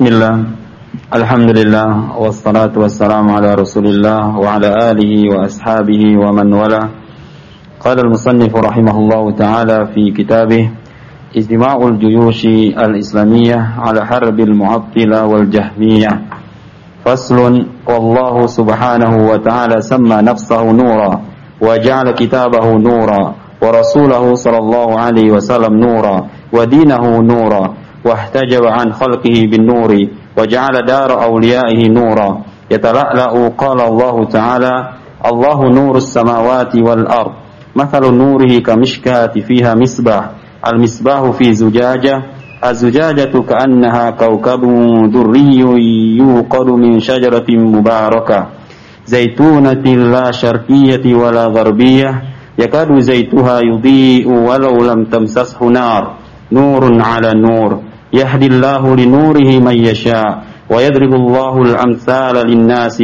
Bismillah Alhamdulillah Wassalatu wassalamu ala rasulillah Wa ala alihi wa ashabihi wa man wala Qala al-musannifu rahimahullahu ta'ala Fi kitabih Ijtima'ul juyushi al-islamiyah Ala harbil mu'attila wal jahmiyah Faslun Wallahu subhanahu wa ta'ala Samma nafsahu nura Wa ja'ala kitabahu nura Wa rasulahu sallallahu alaihi wasallam nura Wa dinahu nura واحتجب عن خلقه بالنور وجعل دار أوليائه نورا. يتلألأ قال الله تعالى الله نور السماوات والأرض. مثل نوره كمشكاة فيها مصباح. المصباح في زجاجة. الزجاجة كأنها كوكب دري يوقد من شجرة مباركة. زيتونة لا شرقية ولا غربية. يكاد زيتها يضيء ولو لم تمسسه نار. نور على نور. يهدي الله لنوره من يشاء ويضرب الله الأمثال للناس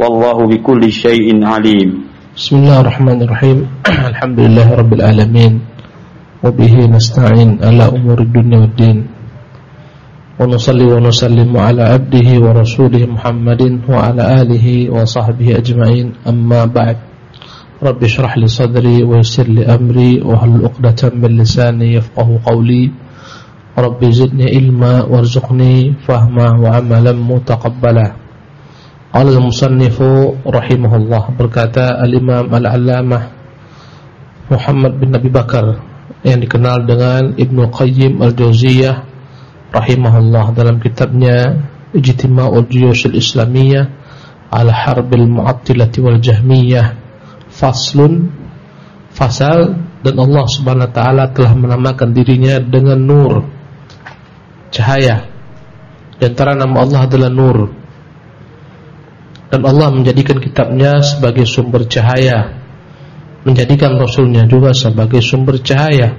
والله بكل شيء عليم. بسم الله الرحمن الرحيم. الحمد لله رب العالمين. وبه نستعين على أمور الدنيا والدين. ونصلي ونسلم على عبده ورسوله محمد وعلى آله وصحبه أجمعين. أما بعد. رب اشرح لي صدري ويسر لي أمري وهل عقدة من لساني يفقه قولي. Zidni ilma warzuqni fahma wa amalan mutaqabbala. Qala al-musannifu rahimahullah berkata al-imam al-allamah Muhammad bin Nabi Bakar yang dikenal dengan Ibnu Qayyim al-Jauziyah rahimahullah dalam kitabnya Ijtima'ul Juyush al-Islamiyah ala harbil mu'attilati wal jahmiyah. Faslun fasal dan Allah Subhanahu wa taala telah menamakan dirinya dengan nur cahaya. Di antara nama Allah adalah Nur. Dan Allah menjadikan kitabnya sebagai sumber cahaya. Menjadikan Rasulnya juga sebagai sumber cahaya.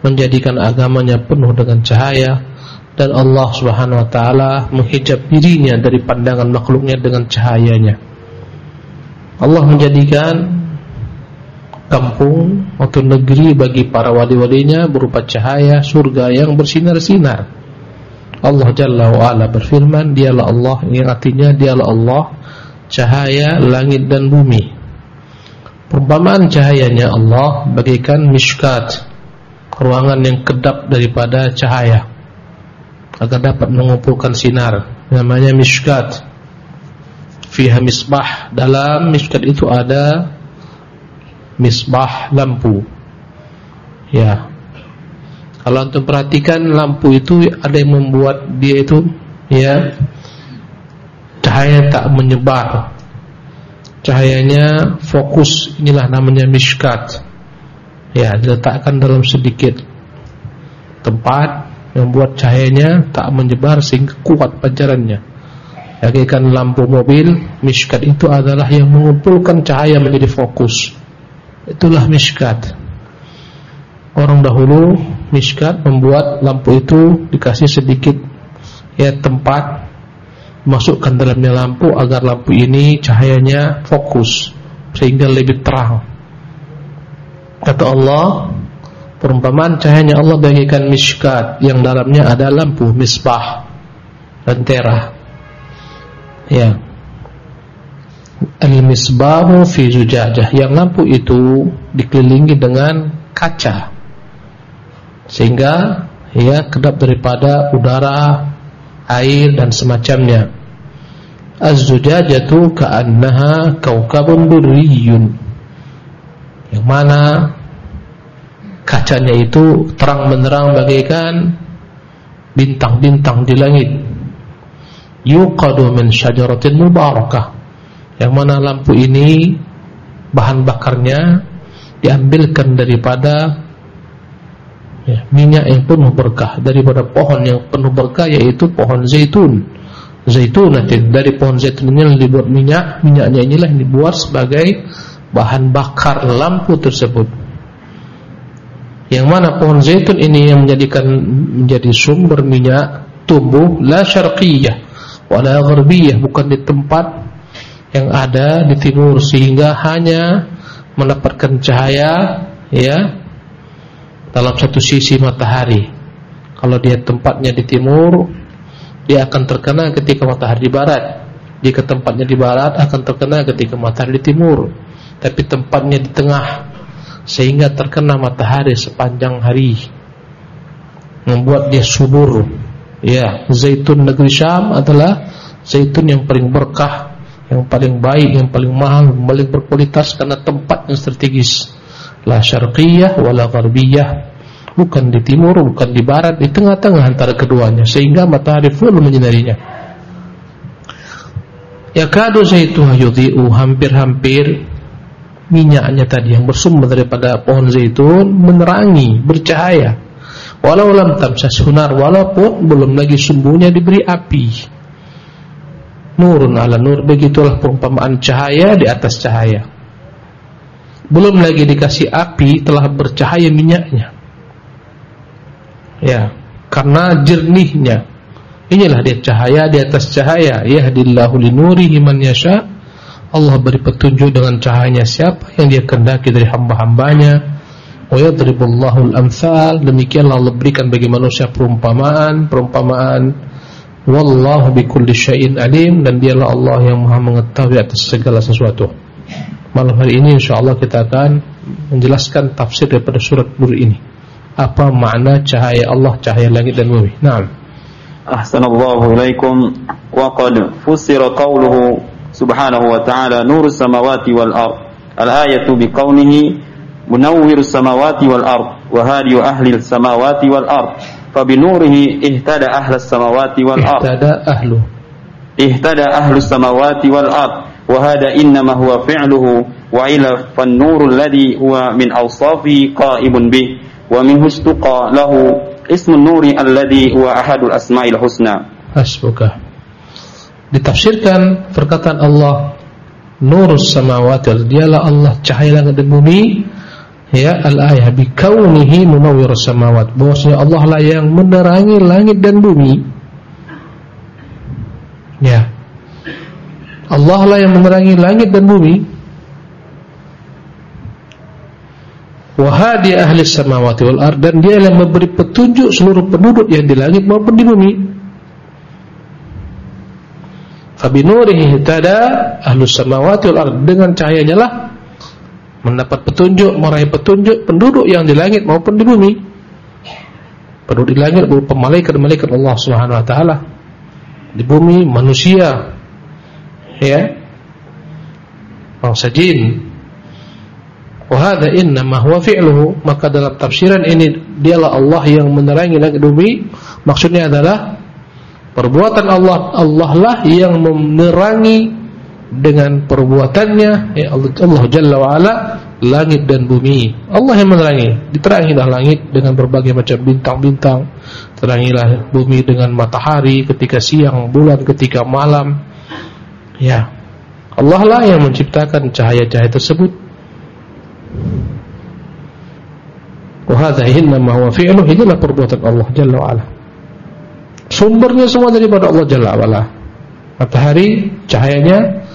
Menjadikan agamanya penuh dengan cahaya. Dan Allah subhanahu wa ta'ala menghijab dirinya dari pandangan makhluknya dengan cahayanya. Allah menjadikan kampung atau negeri bagi para wali-walinya berupa cahaya surga yang bersinar-sinar. Allah Jalla wa'ala berfirman Dialah Allah Yang artinya dialah Allah Cahaya langit dan bumi. Perumpamaan cahayanya Allah Bagaikan mishkat Ruangan yang kedap daripada cahaya Agar dapat mengumpulkan sinar Namanya mishkat Fiha misbah Dalam mishkat itu ada Misbah lampu. Ya kalau untuk perhatikan lampu itu ada yang membuat dia itu ya cahaya tak menyebar. Cahayanya fokus, inilah namanya mishkat. Ya, diletakkan dalam sedikit tempat yang membuat cahayanya tak menyebar sehingga kuat pancarannya. Bagaikan lampu mobil, mishkat itu adalah yang mengumpulkan cahaya menjadi fokus. Itulah mishkat. Orang dahulu Mishkat membuat lampu itu dikasih sedikit ya tempat masukkan dalamnya lampu agar lampu ini cahayanya fokus sehingga lebih terang. Kata Allah, perumpamaan cahayanya Allah bagaikan mishkat yang dalamnya ada lampu misbah lentera. Ya. Al-misbahu fi zujajah. Yang lampu itu dikelilingi dengan kaca sehingga ya kedap daripada udara, air dan semacamnya. Az-zujajatu ka'annaha kaukabun durriyun. Yang mana kacanya itu terang menerang bagaikan bintang-bintang di langit. Yuqadu min syajaratin mubarakah. Yang mana lampu ini bahan bakarnya diambilkan daripada ya, minyak yang penuh berkah daripada pohon yang penuh berkah yaitu pohon zaitun. Zaitun nanti dari pohon zaitun ini dibuat minyak, minyaknya inilah yang dibuat sebagai bahan bakar lampu tersebut. Yang mana pohon zaitun ini yang menjadikan menjadi sumber minyak tumbuh la syarqiyah wala gharbiyah bukan di tempat yang ada di timur sehingga hanya mendapatkan cahaya ya dalam satu sisi matahari. Kalau dia tempatnya di timur, dia akan terkena ketika matahari di barat. Jika tempatnya di barat akan terkena ketika matahari di timur. Tapi tempatnya di tengah sehingga terkena matahari sepanjang hari. Membuat dia subur. Ya, zaitun negeri Syam adalah zaitun yang paling berkah, yang paling baik, yang paling mahal, yang paling berkualitas karena tempat yang strategis. La syarqiyah wala gharbiyah. Bukan di timur, bukan di barat, di tengah-tengah antara keduanya sehingga matahari full menyinarinya. Yakadu zaituha yudhi'u hampir-hampir minyaknya tadi yang bersumber daripada pohon zaitun menerangi, bercahaya. Walau lam tamsas hunar walaupun belum lagi sumbunya diberi api. Nurun ala nur begitulah perumpamaan cahaya di atas cahaya. Belum lagi dikasih api telah bercahaya minyaknya. Ya, karena jernihnya Inilah dia cahaya di atas cahaya. Yahdillahu linurihi man yasha. Allah beri petunjuk dengan cahayanya siapa yang dia kehendaki dari hamba-hambanya. Wa yadribullahu al-amsal. Demikianlah Allah berikan bagi manusia perumpamaan, perumpamaan. Wallahu bikulli syai'in alim dan dialah Allah yang Maha mengetahui atas segala sesuatu. Malam hari ini insya Allah kita akan menjelaskan tafsir daripada surat Nur ini. Apa makna cahaya Allah, cahaya langit dan bumi? Naam. Ahsanallahu ilaikum wa qad fusira qawluhu subhanahu wa ta'ala nurus samawati wal ard. Al-ayatu biqawnihi munawwirus samawati wal ard wa hadiyu ahli samawati wal ard. Fabinurihi ihtada ahlas samawati wal ard. Ihtada ahlu. Ihtada ahlus samawati wal ard. وهذا إنما هو فعله وإلا فالنور الذي هو من أوصافه قائم به ومنه اشتقى له ismu nuri alladhi huwa ahadul asma'il husna. Hasbuka. Ditafsirkan perkataan Allah Nurus samawati dialah Allah cahaya langit dan bumi ya al-ayah bi kaunihi munawwir samawat bahwasanya Allah lah yang menerangi langit dan bumi ya Allah lah yang menerangi langit dan bumi Wahadi ahli samawati wal ard dan dia yang memberi petunjuk seluruh penduduk yang di langit maupun di bumi. Fabinurihi tada ahli samawati wal ard dengan cahayanya lah mendapat petunjuk, meraih petunjuk penduduk yang di langit maupun di bumi. Penduduk di langit berupa malaikat-malaikat Allah Subhanahu wa taala. Di bumi manusia. Ya. Bangsa jin, Wahada inna huwa fi'luhu. Maka dalam tafsiran ini dialah Allah yang menerangi langit bumi. Maksudnya adalah perbuatan Allah. Allah lah yang menerangi dengan perbuatannya. Ya Allah, Allah Jalla wa ala langit dan bumi. Allah yang menerangi. Diterangilah langit dengan berbagai macam bintang-bintang. Terangilah bumi dengan matahari ketika siang bulan ketika malam ya Allah lah yang menciptakan cahaya-cahaya tersebut inilah perbuatan Allah Jalla wa'ala. Sumbernya semua daripada Allah Jalla wa'ala. Matahari cahayanya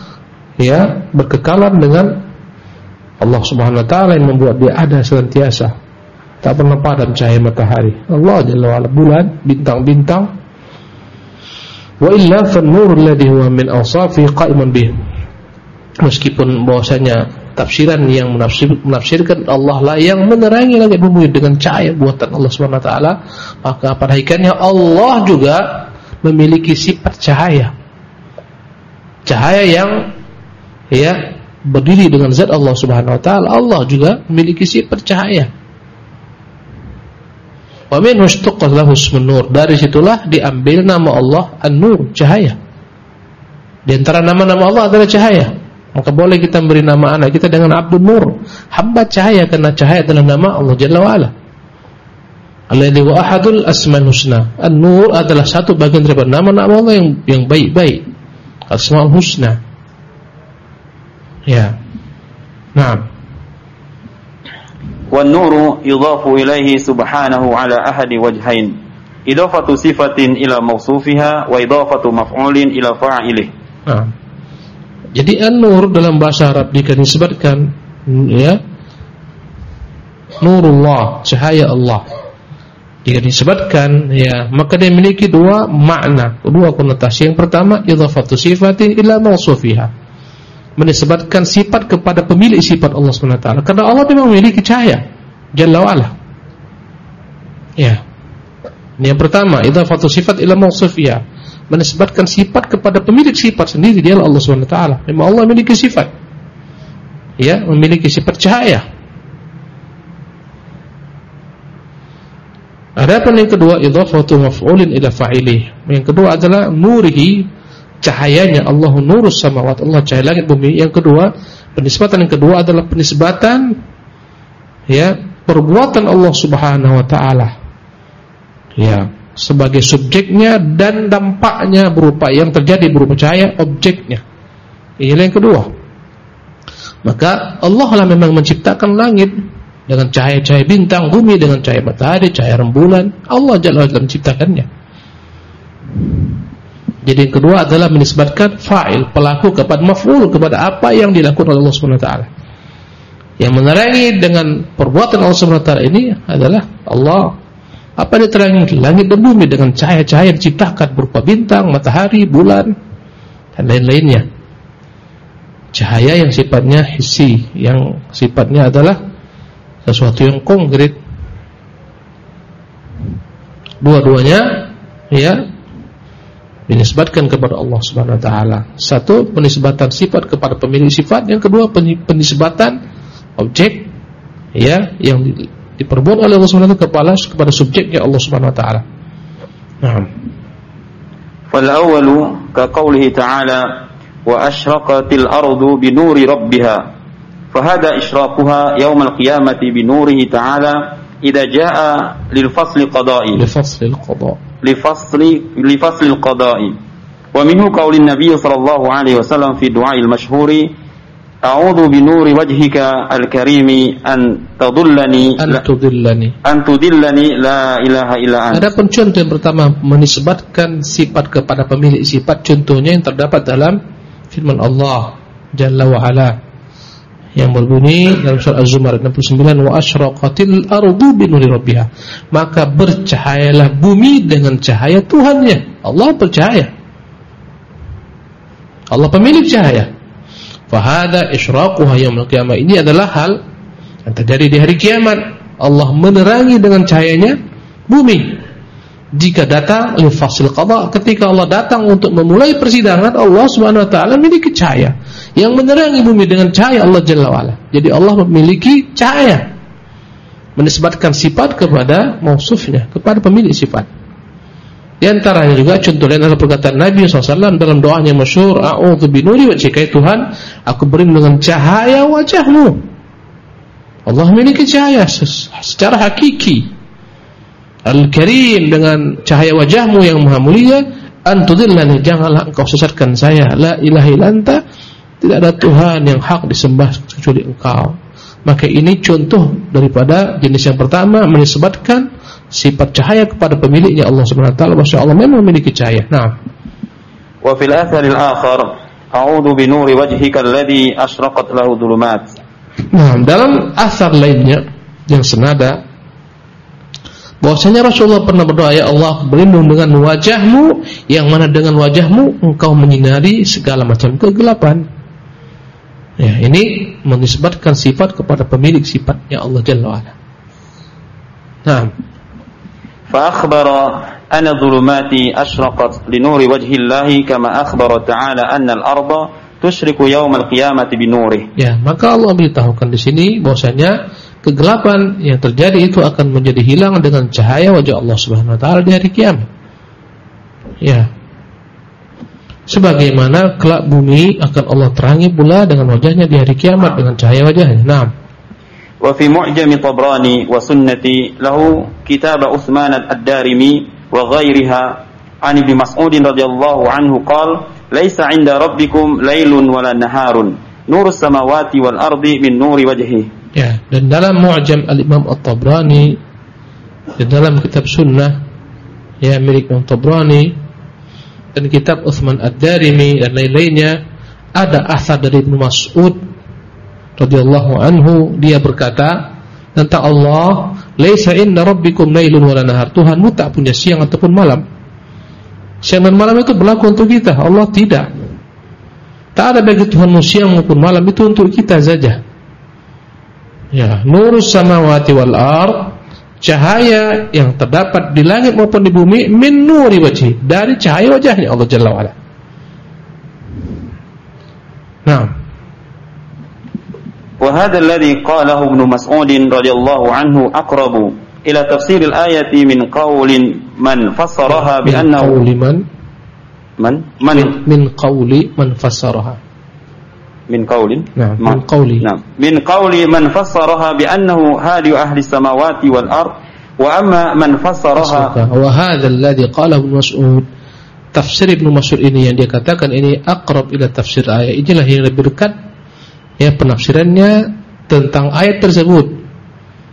ya berkekalan dengan Allah Subhanahu wa taala yang membuat dia ada senantiasa. Tak pernah padam cahaya matahari. Allah Jalla wa'ala bulan, bintang-bintang. Wa illa fan-nur alladhi huwa min awsafi. Meskipun bahwasanya tafsiran yang menafsir, menafsirkan Allah lah yang menerangi langit bumi dengan cahaya buatan Allah Subhanahu wa taala, maka pada hakikatnya Allah juga memiliki sifat cahaya. Cahaya yang ya berdiri dengan zat Allah Subhanahu wa taala, Allah juga memiliki sifat cahaya. Wa min lahu nur. Dari situlah diambil nama Allah An-Nur, cahaya. Di antara nama-nama Allah adalah cahaya. Maka boleh kita beri nama anak kita dengan Abdul Nur, hamba cahaya karena cahaya adalah nama Allah Jalla wa ala. Alladhi wa ahadul asmaul husna. An-Nur adalah satu bagian daripada nama-nama Allah yang yang baik-baik. Asmaul husna. Ya. Naam. والنور يضاف إليه سبحانه على أحد وجهين إضافة صفة إلى موصوفها وإضافة مفعول إلى فاعله نعم jadi an-nur dalam bahasa Arab jika disebutkan ya Nurullah, cahaya Allah. Jika disebutkan ya, maka dia memiliki dua makna, dua konotasi. Yang pertama, idhafatu sifatin ila mausufiha. Menisbatkan sifat kepada pemilik sifat Allah SWT. Karena Allah memang memiliki cahaya. Jalla wa'ala. Ya. Ini yang pertama, idhafatu sifat ila mausufiha. Menisbatkan sifat kepada pemilik sifat sendiri, dia Allah SWT. Memang Allah memiliki sifat. Ya, memiliki sifat cahaya. Adapun yang kedua idhafatu maf'ulin ila fa'ilih. Yang kedua adalah nurihi cahayanya Allah nurus samawat Allah cahaya langit bumi. Yang kedua, penisbatan yang kedua adalah penisbatan ya, perbuatan Allah Subhanahu wa taala. Ya, sebagai subjeknya dan dampaknya berupa yang terjadi berupa cahaya objeknya. Inilah yang kedua. Maka Allah lah memang menciptakan langit dengan cahaya-cahaya bintang, bumi dengan cahaya matahari, cahaya rembulan. Allah Jalla wa'ala menciptakannya. Jadi yang kedua adalah menisbatkan fa'il, pelaku kepada maf'ul kepada apa yang dilakukan oleh Allah Subhanahu wa taala. Yang menerangi dengan perbuatan Allah Subhanahu wa taala ini adalah Allah apa diterangi langit dan bumi dengan cahaya-cahaya diciptakan berupa bintang, matahari, bulan dan lain-lainnya. Cahaya yang sifatnya hissi, yang sifatnya adalah sesuatu yang konkret dua-duanya ya dinisbatkan kepada Allah Subhanahu wa taala. Satu, penisbatan sifat kepada pemilik sifat, yang kedua penisbatan objek ya yang diperbuat oleh Allah Subhanahu wa taala kepada subjeknya Allah Subhanahu wa taala. Naam. Fal awwalu ka qawlihi ta'ala wa ashraqatil ardu bi nuri rabbiha. Fahada isyraquha yaum al-qiyamati bi nurihi ta'ala idza jaa lil fasli qada'i. Lil fasli qada'i لفصل لفصل القضاء ومنه قول النبي صلى الله عليه وسلم في الدعاء المشهور أعوذ بنور وجهك الكريم أن تضلني أن تضلني أن تضلني لا إله إلا أنت Adapun contoh yang pertama menisbatkan sifat kepada pemilik sifat contohnya yang terdapat dalam firman Allah Jalla wa Ala yang berbunyi dalam surah Az-Zumar 69 wa asyraqatil ardu bi nuri maka bercahayalah bumi dengan cahaya Tuhannya. Allah bercahaya. Allah pemilik cahaya. Fa hadza isyraquha yaumil qiyamah. Ini adalah hal yang terjadi di hari kiamat. Allah menerangi dengan cahayanya bumi jika datang fasil qada ketika Allah datang untuk memulai persidangan Allah Subhanahu wa taala memiliki cahaya yang menerangi bumi dengan cahaya Allah Jalla wa'ala. Jadi Allah memiliki cahaya menisbatkan sifat kepada mausufnya kepada pemilik sifat. Di antaranya juga contoh lain adalah perkataan Nabi SAW dalam doanya masyhur a'udzu binuri wajhika Tuhan aku berlindung dengan cahaya wajahmu. Allah memiliki cahaya secara hakiki Al-Karim dengan cahaya wajahmu yang maha mulia antudillani janganlah engkau sesatkan saya. La ilaha illa tidak ada Tuhan yang hak disembah kecuali engkau. Maka ini contoh daripada jenis yang pertama menisbatkan sifat cahaya kepada pemiliknya Allah Subhanahu wa taala. Bahwa Allah memang memiliki cahaya. Nah. Wa fil athar al-akhar a'udzu bi nuri wajhika alladhi ashraqat lahu dhulumat. Nah dalam asar lainnya yang senada bahwasanya Rasulullah pernah berdoa ya Allah berlindung dengan wajahmu yang mana dengan wajahmu engkau menyinari segala macam kegelapan ya ini menisbatkan sifat kepada pemilik sifatnya Allah Jalla wa'ala nah فأخبر أن الظلمات أشرقت لنور وجه الله كما أخبر تعالى أن الأرض تشرق يوم القيامة بنوره. Ya, maka Allah beritahukan di sini bahwasanya kegelapan yang terjadi itu akan menjadi hilang dengan cahaya wajah Allah Subhanahu wa taala di hari kiamat. Ya. Sebagaimana kelak bumi akan Allah terangi pula dengan wajahnya di hari kiamat dengan cahaya wajahnya. Naam. Wa fi Mu'jam Tabrani wa Sunnati lahu kitab Utsman ad-Darimi wa ghairiha an Ibnu Mas'ud radhiyallahu anhu qala laisa 'inda rabbikum lailun wala naharun nurus samawati wal ardi min nuri wajhihi Ya, dan dalam Mu'jam Al-Imam At-Tabrani dan dalam kitab Sunnah ya milik Imam Tabrani dan kitab Uthman Ad-Darimi dan lain-lainnya ada asar dari Ibnu Mas'ud radhiyallahu anhu dia berkata tentang Allah Laisa inna rabbikum lailun wala nahar. Tuhanmu tak punya siang ataupun malam. Siang dan malam itu berlaku untuk kita. Allah tidak. Tak ada bagi Tuhanmu siang maupun malam itu untuk kita saja ya nurus samawati wal ard cahaya yang terdapat di langit maupun di bumi min nuri wajhi dari cahaya wajahnya Allah Jalla wa ala. Naam. Wa hadha alladhi qalahu Ibnu Mas'ud radhiyallahu anhu aqrabu ila tafsir al-ayati min qawlin man fassaraha bi annahu man man man min qawli man fassaraha min qawlin? Nah, min qawli. Nah, min qawli man fassaraha bi annahu hadi ahli samawati wal ard wa amma man fassaraha wa hadha alladhi qala ibn Mas'ud. Tafsir ibn Mas'ud ini yang dia katakan ini aqrab ila tafsir ayat. Inilah yang lebih dekat ya penafsirannya tentang ayat tersebut.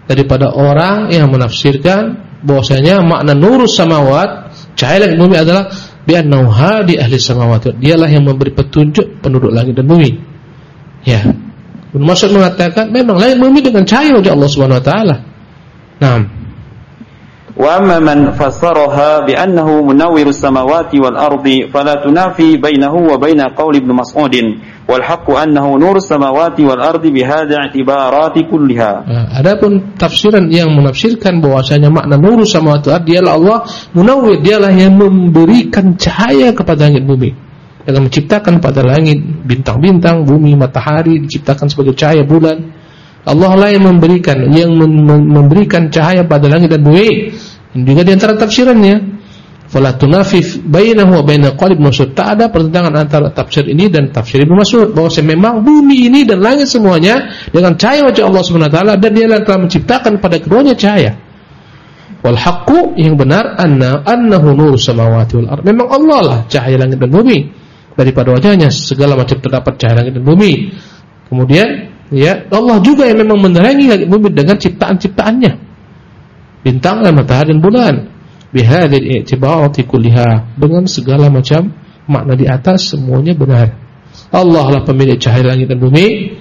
Daripada orang yang menafsirkan bahwasanya makna nurus samawat cahaya langit bumi adalah bi'annahu hadi ahli samawati. Dialah yang memberi petunjuk penduduk langit dan bumi. Ya. Ibnu Mas'ud mengatakan memang lain bumi dengan cahaya wajah Allah Subhanahu wa taala. Naam. Wa amma man fassaraha bi annahu munawwirus samawati wal ardi fala tunafi bainahu wa bain qawli Ibnu Mas'ud wal haqqu annahu nurus samawati wal ardi bi hadha i'tibarati kulliha. Nah, adapun tafsiran yang menafsirkan bahwasanya makna nurus samawati ardi ialah Allah munawwir dialah yang memberikan cahaya kepada langit bumi dengan menciptakan pada langit bintang-bintang bumi matahari diciptakan sebagai cahaya bulan Allah lah yang memberikan yang memberikan cahaya pada langit dan bumi. Dan juga di antara tafsirannya fala tunafif bainahu wa bain qalib Mas'ud. Tak ada pertentangan antara tafsir ini dan tafsir Ibnu Mas'ud bahwa memang bumi ini dan langit semuanya dengan cahaya wajah Allah Subhanahu wa taala dan Dia telah menciptakan pada keduanya cahaya. Wal yang benar anna annahu nur samawati wal ard. Memang Allah lah cahaya langit dan bumi. Daripada wajahnya segala macam terdapat cahaya langit dan bumi. Kemudian ya Allah juga yang memang menerangi langit bumi dengan ciptaan-ciptaannya. Bintang dan matahari dan bulan. Bihadil i'tibarati kulliha. Dengan segala macam makna di atas semuanya benar. Allah lah pemilik cahaya langit dan bumi.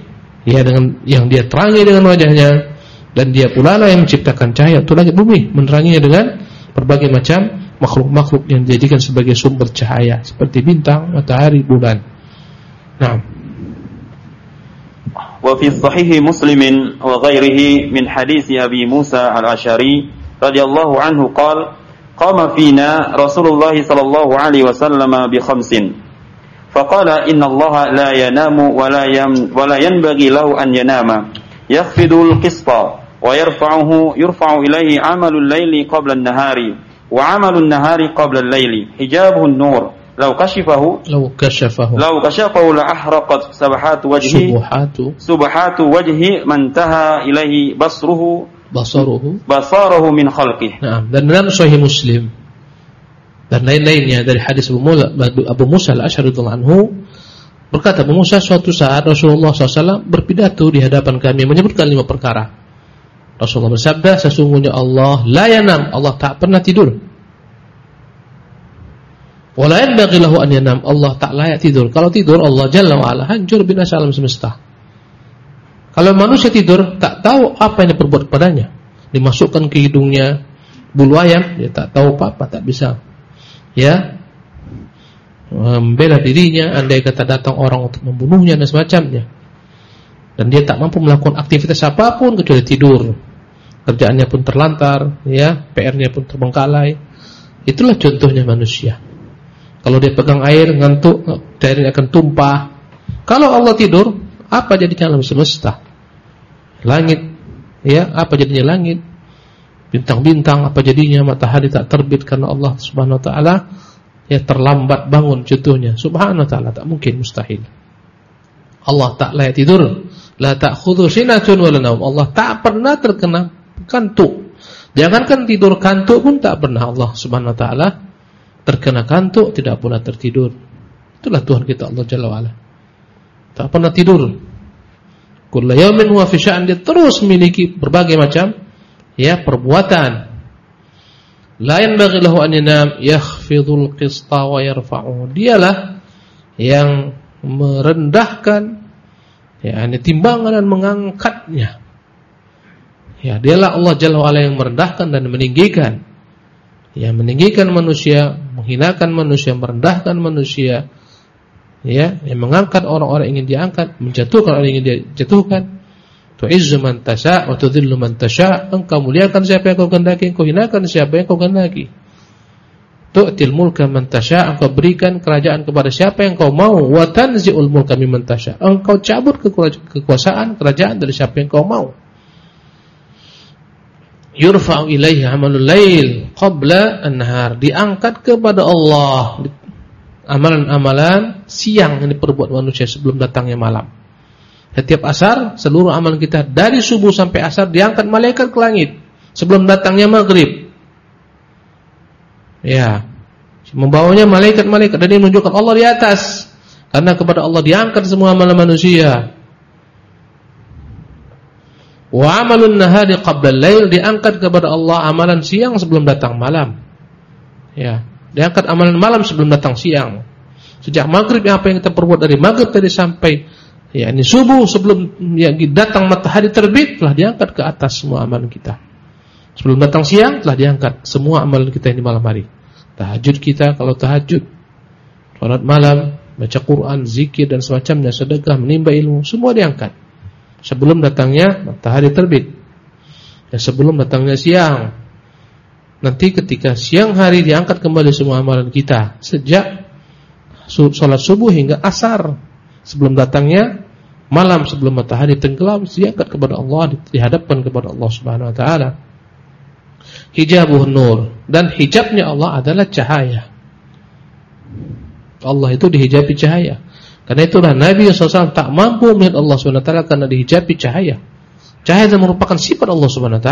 Ya dengan yang dia terangi dengan wajahnya. Dan dia pula lah yang menciptakan cahaya itu langit bumi. Meneranginya dengan berbagai macam makhluk-makhluk yang dijadikan sebagai sumber cahaya seperti bintang, matahari, bulan. Nah, وفي صحيح مسلم وغيره من حديث أبي موسى الأشعري رضي الله عنه قال قام فينا رسول الله صلى الله عليه وسلم بخمس فقال إن الله لا ينام ولا, يم ولا ينبغي له أن ينام يخفض القسط ويرفعه يرفع إليه عمل الليل قبل النهار wa nahari qabla al-laili hijabuhu an-nur. Law kashifahu law kashafahu. law kashafahu la ahraqat sabahatu wajhi subahatu subahatu wajhi man taha ilaihi basruhu basaruhu. basaruhu min khalqihi. Dan dalam sahih muslim dan lain-lainnya dari hadis Abu Musa, Abu Musa al-Ash'ari anhu berkata Abu Musa suatu saat Rasulullah SAW berpidato di hadapan kami menyebutkan lima perkara. Rasulullah bersabda sesungguhnya Allah la yanam Allah tak pernah tidur Wala yanbaghi lahu an yanam. Allah tak layak tidur. Kalau tidur Allah Jalla wa ala hancur binasa alam semesta. Kalau manusia tidur tak tahu apa yang diperbuat padanya. Dimasukkan ke hidungnya bulu ayam, dia tak tahu apa-apa, tak bisa. Ya. Membela dirinya andai kata datang orang untuk membunuhnya dan semacamnya. Dan dia tak mampu melakukan aktivitas apa pun kecuali tidur. Kerjaannya pun terlantar, ya, PR-nya pun terbengkalai. Itulah contohnya manusia. Kalau dia pegang air ngantuk, airnya akan tumpah. Kalau Allah tidur, apa jadinya alam semesta? Langit, ya, apa jadinya langit? Bintang-bintang apa jadinya? Matahari tak terbit karena Allah Subhanahu wa taala ya terlambat bangun contohnya. Subhanahu wa taala tak mungkin mustahil. Allah tak layak tidur. La ta'khudhu sinatun wa la Allah tak pernah terkena kantuk. Jangankan tidur kantuk pun tak pernah Allah Subhanahu wa taala terkena kantuk, tidak pula tertidur. Itulah Tuhan kita Allah Jalla wa'ala. Tak pernah tidur. Kulla yawmin huwa fi sya'an dia terus memiliki berbagai macam ya perbuatan. La yanbaghi lahu an yanam yakhfidul qista wa yarfa'u. Dialah yang merendahkan ya timbangan dan mengangkatnya. Ya, dialah Allah Jalla wa'ala yang merendahkan dan meninggikan. Ya, meninggikan manusia, menghinakan manusia, merendahkan manusia. Ya, yang mengangkat orang-orang ingin diangkat, menjatuhkan orang ingin dijatuhkan. Tu'izzu man tasha' wa tudhillu man tasha'. Engkau muliakan siapa yang kau kehendaki, engkau hinakan siapa yang kau kehendaki. Tu'til mulka man tasha', engkau berikan kerajaan kepada siapa yang kau mau. Wa tanzi'ul mulka mimman tasha'. Engkau cabut kekuasaan kerajaan dari siapa yang kau mau yurfa'u ilaihi amalul lail qabla an-nahar. Diangkat kepada Allah. Amalan-amalan siang yang diperbuat manusia sebelum datangnya malam. Setiap asar seluruh amalan kita dari subuh sampai asar diangkat malaikat ke langit. Sebelum datangnya maghrib. Ya. Membawanya malaikat-malaikat. Dan ini menunjukkan Allah di atas. Karena kepada Allah diangkat semua amalan manusia Wa amalun nahari qabla lail diangkat kepada Allah amalan siang sebelum datang malam. Ya, diangkat amalan malam sebelum datang siang. Sejak maghrib apa yang kita perbuat dari maghrib tadi sampai ya ini subuh sebelum ya datang matahari terbit telah diangkat ke atas semua amalan kita. Sebelum datang siang telah diangkat semua amalan kita ini malam hari. Tahajud kita kalau tahajud, salat malam, baca Quran, zikir dan semacamnya, sedekah, menimba ilmu, semua diangkat sebelum datangnya matahari terbit dan sebelum datangnya siang. Nanti ketika siang hari diangkat kembali semua amalan kita sejak sholat subuh hingga asar sebelum datangnya malam sebelum matahari tenggelam diangkat kepada Allah dihadapkan kepada Allah Subhanahu wa taala. Hijabuh nur dan hijabnya Allah adalah cahaya. Allah itu dihijabi cahaya. Karena itulah Nabi SAW tak mampu melihat Allah SWT karena dihijabi cahaya. Cahaya itu merupakan sifat Allah SWT.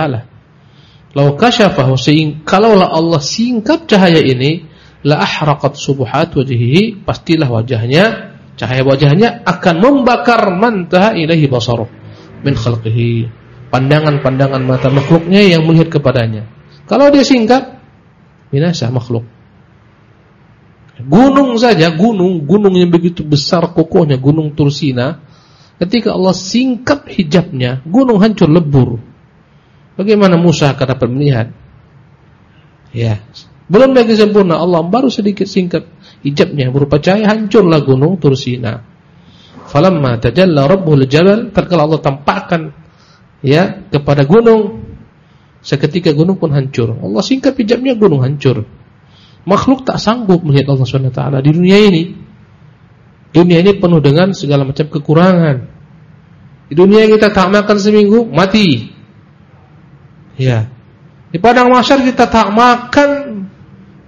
Lau kasyafahu kalaulah Allah singkap cahaya ini, la ahraqat subuhat wajhihi, pastilah wajahnya, cahaya wajahnya akan membakar mantaha ilahi basaruh min khalqihi. Pandangan-pandangan mata makhluknya yang melihat kepadanya. Kalau dia singkap, binasa makhluk. Gunung saja, gunung, gunung yang begitu besar kokohnya, gunung Tursina, ketika Allah singkap hijabnya, gunung hancur lebur. Bagaimana Musa akan dapat melihat? Ya, belum lagi sempurna Allah baru sedikit singkap hijabnya berupa cahaya hancurlah gunung Tursina. Falamma tajalla rabbul jabal, tatkala Allah tampakkan ya kepada gunung, seketika gunung pun hancur. Allah singkap hijabnya gunung hancur. Makhluk tak sanggup melihat Allah SWT di dunia ini. Dunia ini penuh dengan segala macam kekurangan. Di dunia kita tak makan seminggu, mati. Ya. Di padang masyar kita tak makan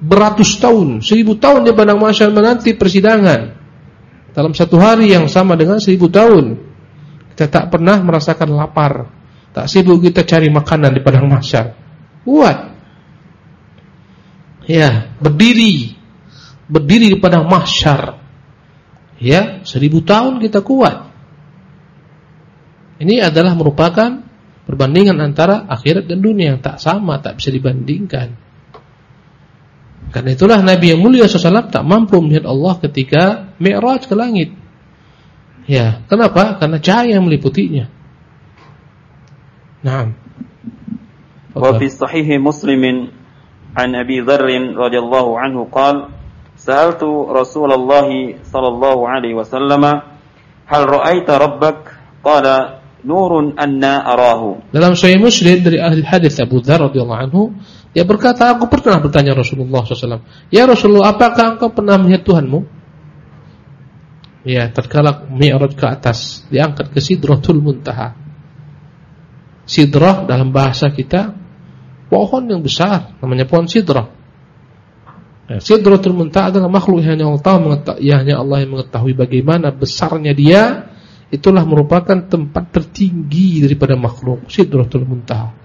beratus tahun, seribu tahun di padang masyar menanti persidangan. Dalam satu hari yang sama dengan seribu tahun. Kita tak pernah merasakan lapar. Tak sibuk kita cari makanan di padang masyar. Buat ya berdiri. Berdiri di padang mahsyar. Ya seribu tahun kita kuat. Ini adalah merupakan perbandingan antara akhirat dan dunia yang tak sama tak bisa dibandingkan. Karena itulah Nabi yang mulia SAW tak mampu melihat Allah ketika Mi'raj ke langit. Ya kenapa? Karena cahaya yang meliputinya. Nah wa fi sahih muslimin عن أبي ذر رضي الله عنه قال سألت رسول الله صلى الله عليه وسلم هل رأيت ربك قال نور أن أراه dalam Sahih Muslim dari ahli hadis Abu Dzar radhiyallahu anhu dia berkata aku pernah bertanya Rasulullah SAW ya Rasulullah apakah engkau pernah melihat Tuhanmu ya tatkala mi'raj ke atas diangkat ke Sidratul Muntaha Sidrah dalam bahasa kita pohon yang besar namanya pohon sidrah. Ya, Sidratul Muntaha adalah makhluk yang hanya Allah yang Allah yang mengetahui bagaimana besarnya dia. Itulah merupakan tempat tertinggi daripada makhluk Sidratul Muntaha.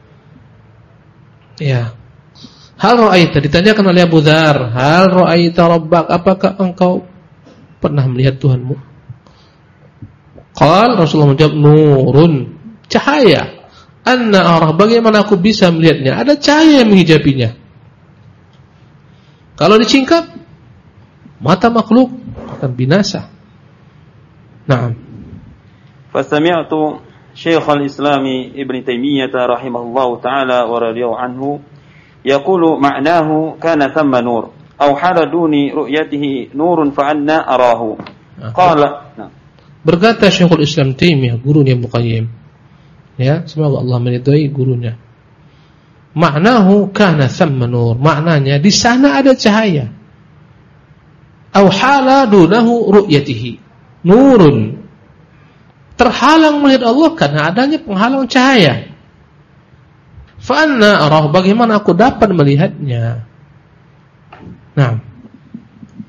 Ya. Hal ra'aita ditanyakan oleh Abu Dzar, hal ra'aita rabbak? Apakah engkau pernah melihat Tuhanmu? Qal Rasulullah menjawab nurun, cahaya anna arah bagaimana aku bisa melihatnya? Ada cahaya yang menghijabinya. Kalau dicingkap mata makhluk akan binasa. Na'am. Fasami'tu Syekh al-Islam Ibnu Taimiyah rahimahullahu taala wa radhiyallahu anhu. Yaqulu ma'nahu kana thamma nur. Aw haraduni ru'yatihi nurun fa anna arahu. Qala berkata Syekhul Islam Taimiyah gurunya Muqayyim Ya, semoga Allah meridai gurunya. Maknahu kana thamma. Maknanya di sana ada cahaya. Au hala dunahu ru'yatihi. Nurun. Terhalang melihat Allah karena adanya penghalang cahaya. Fa anna arah bagaimana aku dapat melihatnya? Nah.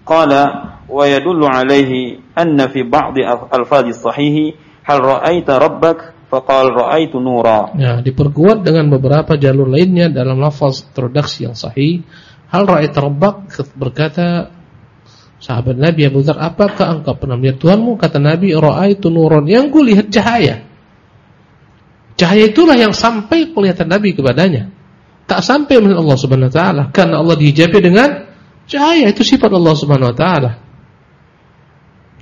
Qala wa yadullu alaihi anna fi ba'd alfadhi sahih hal ra'aita rabbak faqal ra'aitu nura. Nah, diperkuat dengan beberapa jalur lainnya dalam lafaz redaksi yang sahih. Hal ra'ait terbak berkata sahabat Nabi Abu besar "Apakah engkau pernah melihat Tuhanmu?" Kata Nabi, "Ra'aitu nuron." Yang kulihat cahaya. Cahaya itulah yang sampai kelihatan Nabi kepadanya. Tak sampai melihat Allah Subhanahu wa taala karena Allah dihijabi dengan cahaya itu sifat Allah Subhanahu wa taala.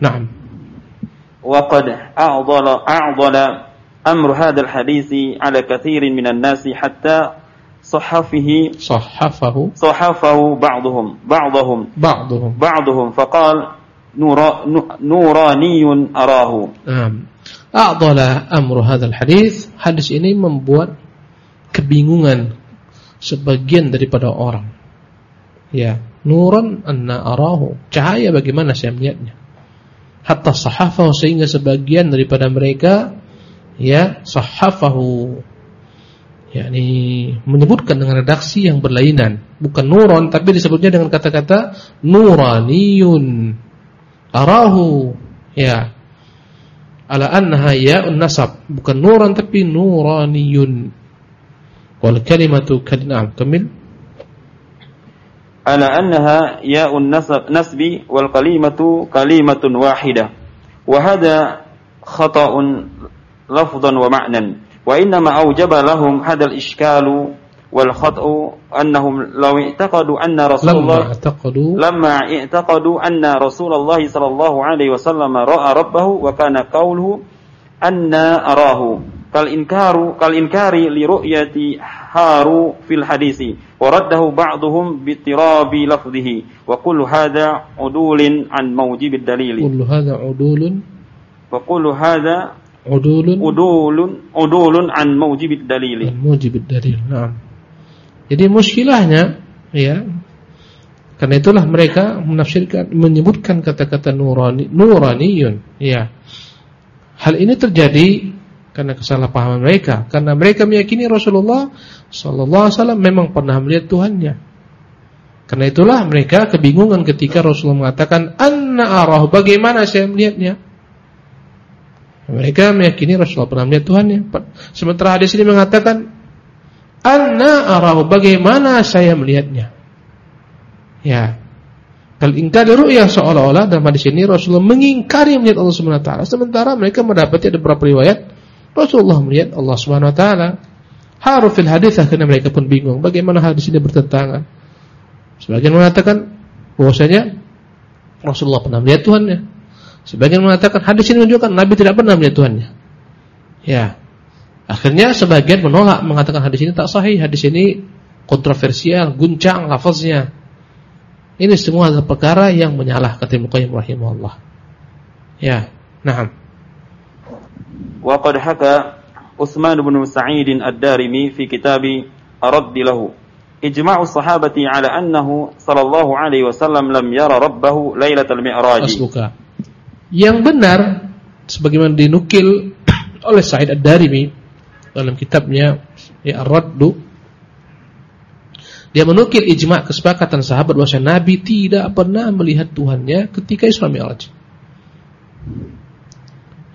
Nampak. Wa qad a'dhala أمر هذا الحديث على كثير من الناس حتى صحفه صحفه صحفه بعضهم بعضهم بعضهم بعضهم فقال نورا نوراني أراه نعم أعضل أمر هذا الحديث hadis ini membuat kebingungan sebagian daripada orang ya nuran anna arahu cahaya bagaimana saya melihatnya hatta sahafahu sehingga sebagian daripada mereka ya sahafahu. Yakni menyebutkan dengan redaksi yang berlainan. Bukan nuron tapi disebutnya dengan kata-kata nuraniyun. Arahu. Ya. Ala annaha ya'un nasab. Bukan nuran tapi nuraniyun. Wal kalimatu kadnam kamil ala annaha ya'un nasab nasbi wal kalimatu kalimatun wahidah wa hada khata'un لفظا ومعنى وإنما أوجب لهم هذا الإشكال والخطأ أنهم لو اعتقدوا أن رسول لما الله اعتقدوا لما اعتقدوا أن رسول الله صلى الله عليه وسلم رأى ربه وكان قوله أن أراه. كالإنكار كالإنكار لرؤية هارو في الحديث ورده بعضهم باضطراب لفظه. وكل هذا عدول عن موجب الدليل. كل هذا عدول وكل هذا udulun. Udulun. Udulun an mujibid dalil mujibid dalil nah. jadi muskilahnya ya karena itulah mereka menafsirkan menyebutkan kata-kata nurani nuraniyun ya. Hal ini terjadi karena kesalahpahaman mereka karena mereka meyakini Rasulullah sallallahu alaihi memang pernah melihat Tuhannya. Karena itulah mereka kebingungan ketika Rasulullah mengatakan anna arah bagaimana saya melihatnya? Mereka meyakini Rasulullah pernah melihat Tuhannya sementara hadis ini mengatakan anna arah bagaimana saya melihatnya ya Kal ingkari ru'yah seolah-olah dalam hadis ini Rasulullah mengingkari melihat Allah Subhanahu wa taala sementara mereka mendapati ada beberapa riwayat Rasulullah melihat Allah Subhanahu wa taala. Haruf fil hadis akhirnya mereka pun bingung bagaimana hadis ini bertentangan. Sebagian mengatakan bahwasanya Rasulullah pernah melihat Tuhannya. Sebagian mengatakan hadis ini menunjukkan Nabi tidak pernah melihat Tuhannya. Ya. Akhirnya sebagian menolak mengatakan hadis ini tak sahih, hadis ini kontroversial, guncang lafaznya. Ini semua adalah perkara yang menyalahkan Ibnu Qayyim rahimahullah. Ya, na'am. Wa qad haka Utsman bin Sa'id Ad-Darimi fi kitab Ar-Radd lahu ijma'u sahabati ala annahu sallallahu alaihi wasallam lam yara rabbahu lailatal mi'raj. Asbuka yang benar sebagaimana dinukil oleh Sa'id Ad-Darimi dalam kitabnya ya Ar-Raddu dia menukil ijma' kesepakatan sahabat bahwa Nabi tidak pernah melihat Tuhannya ketika Isra Mi'raj.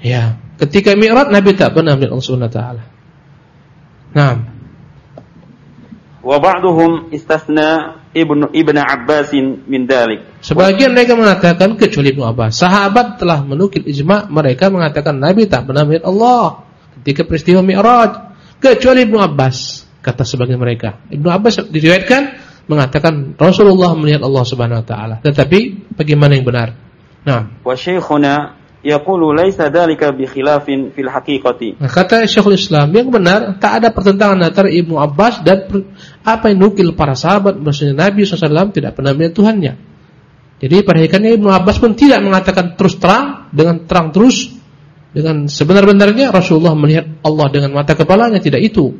Ya, Ketika Mi'raj Nabi tak pernah melihat Allah Subhanahu wa taala. Naam. Wa ba'duhum istasna Ibnu Ibnu Abbas min dalik. Sebagian mereka mengatakan kecuali Ibnu Abbas. Sahabat telah menukil ijma' mereka mengatakan Nabi tak pernah melihat Allah ketika peristiwa Mi'raj kecuali Ibnu Abbas kata sebagian mereka. Ibnu Abbas diriwayatkan mengatakan Rasulullah melihat Allah Subhanahu wa taala. Tetapi bagaimana yang benar? Nah, wa syekhuna yaqulu laisa dzalika bi khilafin fil haqiqati. Nah, kata Syekhul Islam yang benar tak ada pertentangan antara Ibnu Abbas dan apa yang nukil para sahabat maksudnya Nabi SAW tidak pernah melihat Tuhannya. Jadi perhatikannya Ibnu Abbas pun tidak mengatakan terus terang dengan terang terus dengan sebenar-benarnya Rasulullah melihat Allah dengan mata kepalanya tidak itu.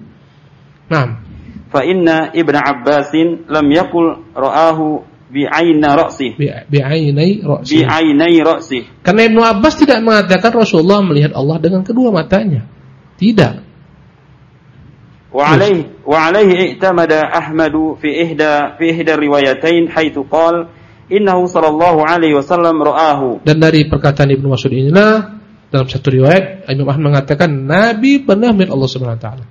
Nah, fa inna Ibnu Abbasin lam yaqul ra'ahu bi'aina ra'sih. Bi'ainai ra'sih. Bi'ainai ra'sih. Karena Ibnu Abbas tidak mengatakan Rasulullah melihat Allah dengan kedua matanya. Tidak. Wa alaihi wa alaihi i'tamada Ahmad fi ihda fi ihda riwayatain haitsu qala innahu sallallahu alaihi wasallam ra'ahu. Dan dari perkataan Ibnu Mas'ud inilah dalam satu riwayat Imam Ahmad mengatakan Nabi pernah melihat Allah Subhanahu wa taala.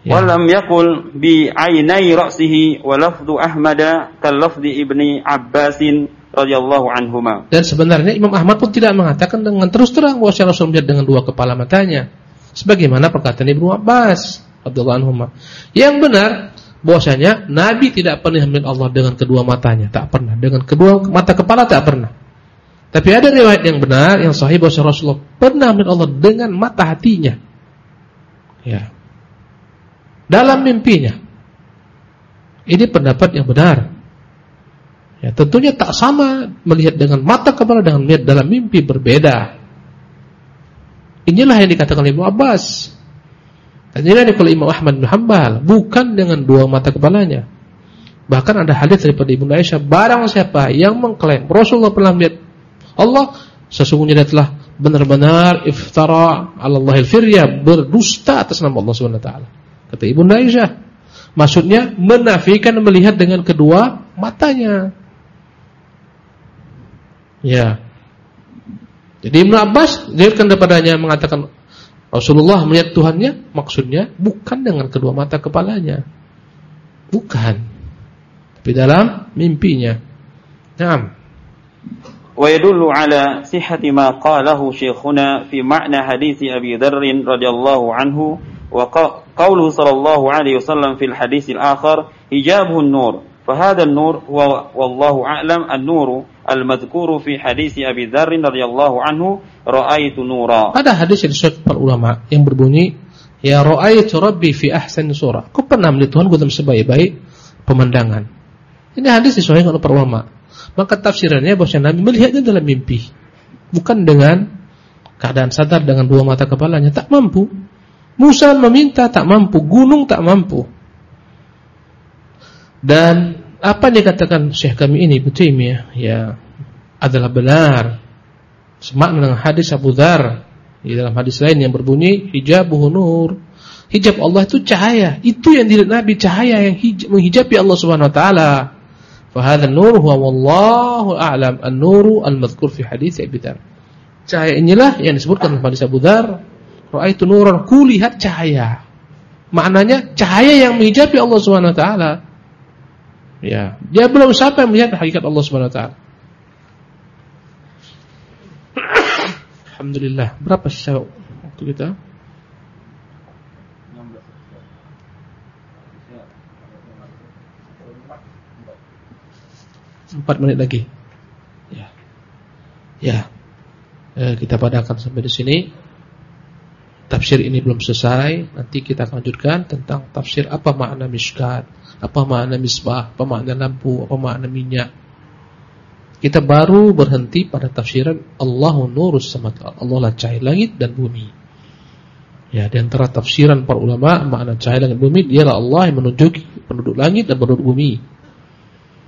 Ya. Walam yakul bi ainai ra'sihi wa lafdhu Ahmad kal lafdhi Ibni Abbasin radhiyallahu anhuma. Dan sebenarnya Imam Ahmad pun tidak mengatakan dengan terus terang bahwa Rasul melihat dengan dua kepala matanya. Sebagaimana perkataan Ibnu Abbas radhiyallahu anhuma. Yang benar bahwasanya Nabi tidak pernah melihat Allah dengan kedua matanya, tak pernah. Dengan kedua mata kepala tak pernah. Tapi ada riwayat yang benar yang sahih bahwa Rasulullah pernah melihat Allah dengan mata hatinya. Ya dalam mimpinya. Ini pendapat yang benar. Ya, tentunya tak sama melihat dengan mata kepala dengan melihat dalam mimpi berbeda. Inilah yang dikatakan Ibnu Abbas. Dan ini oleh Imam Ahmad bin Hanbal, bukan dengan dua mata kepalanya. Bahkan ada hadis daripada Ibnu Aisyah, barang siapa yang mengklaim Rasulullah pernah melihat Allah, sesungguhnya dia telah benar-benar iftara 'ala Allahil firya, berdusta atas nama Allah Subhanahu wa taala. Kata Ibunda Aisyah. Maksudnya menafikan melihat dengan kedua matanya. Ya. Jadi Ibn Abbas diriwayatkan kepadanya mengatakan Rasulullah melihat Tuhannya maksudnya bukan dengan kedua mata kepalanya. Bukan. Tapi dalam mimpinya. Naam. Wa yadullu ala sihhati ma qalahu syekhuna fi ma'na hadits Abi Dzar radhiyallahu anhu wa وقوله صلى الله عليه وسلم في الحديث الآخر حجابه النور فهذا النور هو والله أعلم النور المذكور في حديث أبي ذر رضي الله عنه رأيت نورا Ada hadis yang disebut para ulama yang berbunyi Ya ra'aitu rabbi fi ahsani surah. Aku pernah melihat Tuhan dalam sebaik-baik pemandangan. Ini hadis disahihkan oleh para ulama. Maka tafsirannya bahwa Nabi melihatnya dalam mimpi. Bukan dengan keadaan sadar dengan dua mata kepalanya, tak mampu. Musa meminta tak mampu, gunung tak mampu. Dan apa yang dikatakan Syekh kami ini Ibnu Taimiyah ya adalah benar. Semakna dengan hadis Abu Dzar di dalam hadis lain yang berbunyi hijabuhu nur. Hijab Allah itu cahaya. Itu yang dilihat Nabi cahaya yang menghijabi Allah Subhanahu wa taala. Fa hadha nur huwa wallahu a'lam an-nuru al-madhkur fi hadis Abi Dzar. Cahaya inilah yang disebutkan dalam hadis Abu Dzar Ra'aitu nuran, ku lihat cahaya. Maknanya cahaya yang menghijabi Allah Subhanahu wa taala. Ya, dia belum sampai melihat hakikat Allah Subhanahu wa taala. Alhamdulillah. Berapa sisa waktu kita? Empat menit lagi. Ya. Ya. Eh, kita padakan sampai di sini tafsir ini belum selesai, nanti kita lanjutkan tentang tafsir apa makna miskat, apa makna misbah, apa makna lampu, apa makna minyak. Kita baru berhenti pada tafsiran Allahu nurus samawati Allah lah cahaya langit dan bumi. Ya, di antara tafsiran para ulama makna cahaya langit dan bumi dialah Allah yang menunjuki penduduk langit dan penduduk bumi.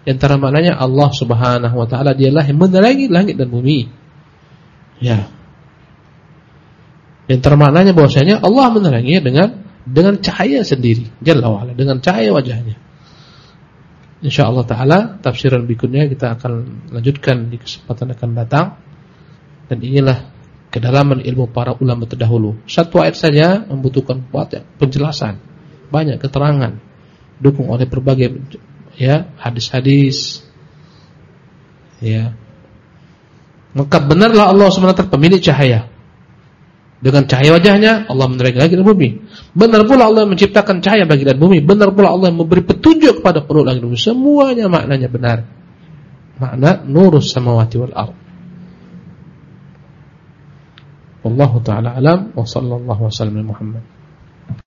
Di antara maknanya Allah Subhanahu wa taala dialah yang menerangi langit dan bumi. Ya, yang termaknanya bahwasanya Allah meneranginya dengan dengan cahaya sendiri, jalla wa'ala, dengan cahaya wajahnya. Insyaallah taala tafsiran berikutnya kita akan lanjutkan di kesempatan akan datang. Dan inilah kedalaman ilmu para ulama terdahulu. Satu ayat saja membutuhkan penjelasan, banyak keterangan, dukung oleh berbagai ya hadis-hadis. Ya. Maka benarlah Allah SWT pemilik cahaya. Dengan cahaya wajahnya Allah menerangi langit dan bumi. Benar pula Allah menciptakan cahaya bagi dan bumi. Benar pula Allah memberi petunjuk kepada penduduk langit dan bumi. Semuanya maknanya benar. Makna nurus samawati wal ard. Wallahu taala alam wa sallallahu wasallam Muhammad.